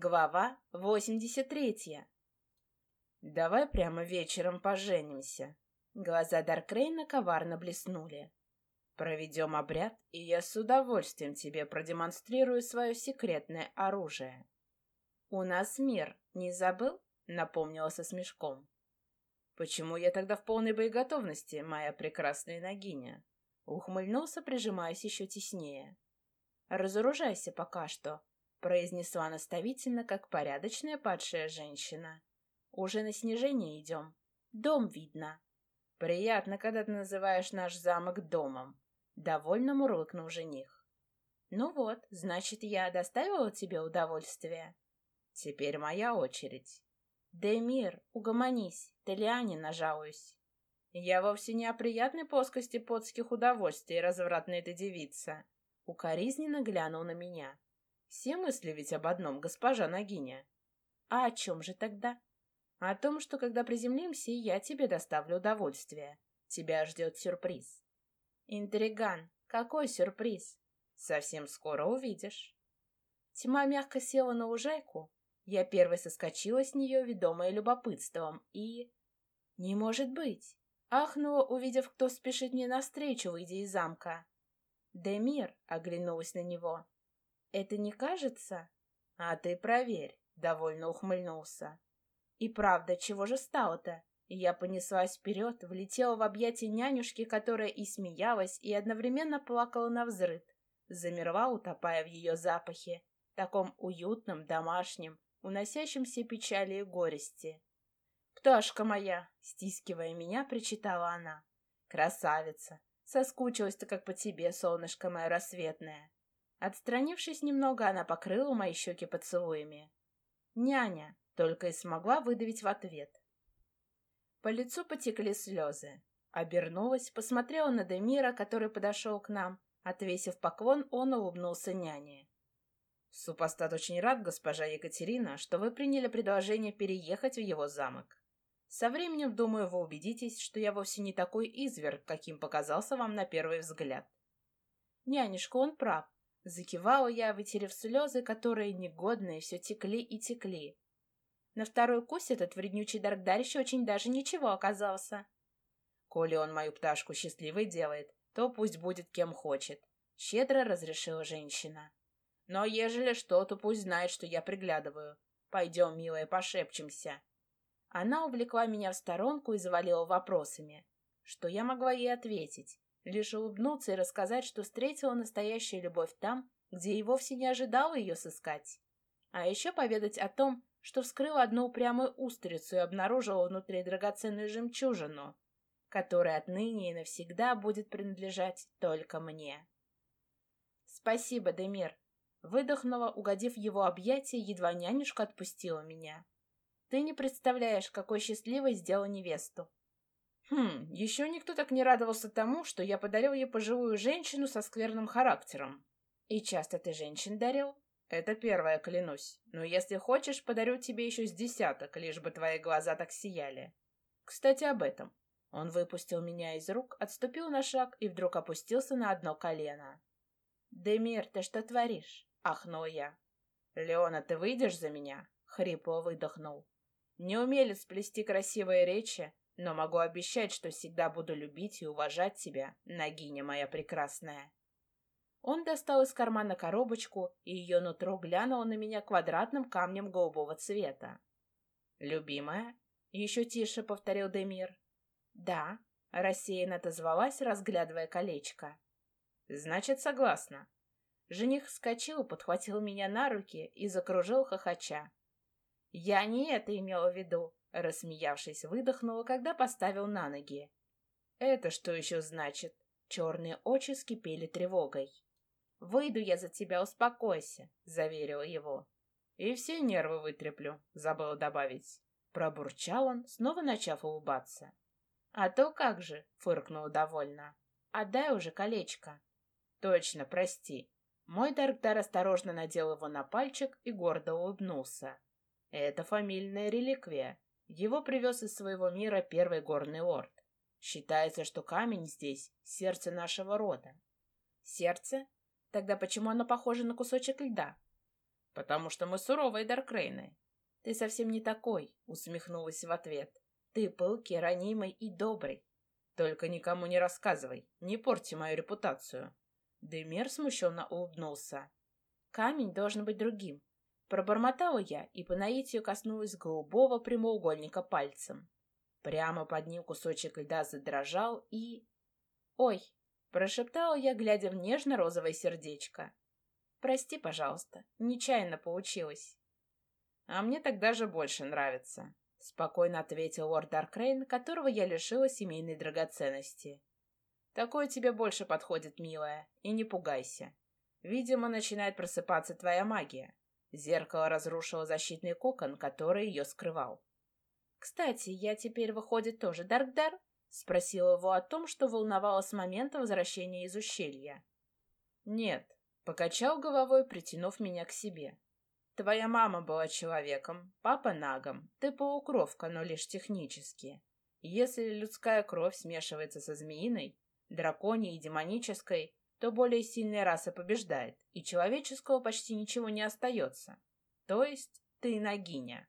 Глава 83. Давай прямо вечером поженимся. Глаза Даркрейна коварно блеснули. Проведем обряд, и я с удовольствием тебе продемонстрирую свое секретное оружие. У нас мир, не забыл? Напомнила со смешком. Почему я тогда в полной боеготовности, моя прекрасная ногиня? Ухмыльнулся, прижимаясь еще теснее. Разоружайся пока что, произнесла наставительно, как порядочная падшая женщина. Уже на снижение идем. Дом видно. Приятно, когда ты называешь наш замок домом. Довольно мурлыкнул жених. Ну вот, значит, я доставила тебе удовольствие. Теперь моя очередь. Демир, угомонись, Телиане нажалуюсь. Я вовсе не о приятной плоскости подских удовольствий, развратная ты девица. Укоризненно глянул на меня. Все мысли ведь об одном, госпожа Нагиня. А о чем же тогда? О том, что когда приземлимся, я тебе доставлю удовольствие. Тебя ждет сюрприз. Интриган, какой сюрприз? Совсем скоро увидишь. Тьма мягко села на лужайку. Я первой соскочила с нее, ведомая любопытством, и... Не может быть! Ахнула, увидев, кто спешит мне навстречу, выйдя из замка. Демир оглянулась на него. Это не кажется? А ты проверь, довольно ухмыльнулся. И правда, чего же стало-то? Я понеслась вперед, влетела в объятия нянюшки, которая и смеялась, и одновременно плакала на взрыд. Замерла, утопая в ее запахе, таком уютном, домашнем, уносящем все печали и горести. «Пташка моя!» — стискивая меня, причитала она. «Красавица! Соскучилась-то как по тебе, солнышко мое рассветное!» Отстранившись немного, она покрыла мои щеки поцелуями. «Няня!» — только и смогла выдавить в ответ. По лицу потекли слезы. Обернулась, посмотрела на Демира, который подошел к нам. Отвесив поклон, он улыбнулся няне. «Супостат очень рад, госпожа Екатерина, что вы приняли предложение переехать в его замок. Со временем, думаю, вы убедитесь, что я вовсе не такой изверг, каким показался вам на первый взгляд». «Нянюшка, он прав. Закивала я, вытерев слезы, которые негодные все текли и текли. На второй кусь этот вреднючий Даркдарищ очень даже ничего оказался. Коли он мою пташку счастливой делает, то пусть будет кем хочет. Щедро разрешила женщина. Но ежели что, то пусть знает, что я приглядываю. Пойдем, милая, пошепчемся. Она увлекла меня в сторонку и завалила вопросами. Что я могла ей ответить? Лишь улыбнуться и рассказать, что встретила настоящую любовь там, где и вовсе не ожидала ее сыскать. А еще поведать о том, что вскрыла одну упрямую устрицу и обнаружила внутри драгоценную жемчужину, которая отныне и навсегда будет принадлежать только мне. «Спасибо, Демир!» Выдохнула, угодив его объятия, едва нянюшка отпустила меня. «Ты не представляешь, какой счастливой сделала невесту!» Хм, еще никто так не радовался тому, что я подарил ей пожилую женщину со скверным характером. И часто ты женщин дарил? Это первое, клянусь. Но если хочешь, подарю тебе еще с десяток, лишь бы твои глаза так сияли. Кстати, об этом. Он выпустил меня из рук, отступил на шаг и вдруг опустился на одно колено. «Демир, ты что творишь?» — ахнул я. «Леона, ты выйдешь за меня?» — хрипло выдохнул. «Не умели сплести красивые речи, но могу обещать, что всегда буду любить и уважать тебя, Нагиня моя прекрасная. Он достал из кармана коробочку, и ее нутро глянуло на меня квадратным камнем голубого цвета. «Любимая?» — еще тише повторил Демир. «Да», — рассеянно отозвалась, разглядывая колечко. «Значит, согласна». Жених вскочил, подхватил меня на руки и закружил хохоча. «Я не это имела в виду. Рассмеявшись, выдохнула, когда поставил на ноги. «Это что еще значит?» Черные очи скипели тревогой. «Выйду я за тебя, успокойся», — заверила его. «И все нервы вытреплю», — забыла добавить. Пробурчал он, снова начав улыбаться. «А то как же», — фыркнула довольно. «Отдай уже колечко». «Точно, прости». Мой Дарктар осторожно надел его на пальчик и гордо улыбнулся. «Это фамильная реликвия. Его привез из своего мира первый горный лорд. Считается, что камень здесь — сердце нашего рода. Сердце? Тогда почему оно похоже на кусочек льда? Потому что мы суровые Даркрейны. Ты совсем не такой, усмехнулась в ответ. Ты пылкий, ранимый и добрый. Только никому не рассказывай, не порти мою репутацию. Демер смущенно улыбнулся. Камень должен быть другим. Пробормотала я и по наитию коснулась голубого прямоугольника пальцем. Прямо под ним кусочек льда задрожал и... «Ой!» — прошептала я, глядя в нежно-розовое сердечко. «Прости, пожалуйста, нечаянно получилось». «А мне так даже больше нравится», — спокойно ответил лорд Даркрейн, которого я лишила семейной драгоценности. «Такое тебе больше подходит, милая, и не пугайся. Видимо, начинает просыпаться твоя магия. Зеркало разрушило защитный кокон, который ее скрывал». «Кстати, я теперь, выходит, тоже Даркдар?» — спросила его о том, что волновало с момента возвращения из ущелья. «Нет», — покачал головой, притянув меня к себе. Твоя мама была человеком, папа нагом, ты полукровка, но лишь технически. Если людская кровь смешивается со змеиной, драконьей и демонической, то более сильная раса побеждает, и человеческого почти ничего не остается. То есть ты нагиня.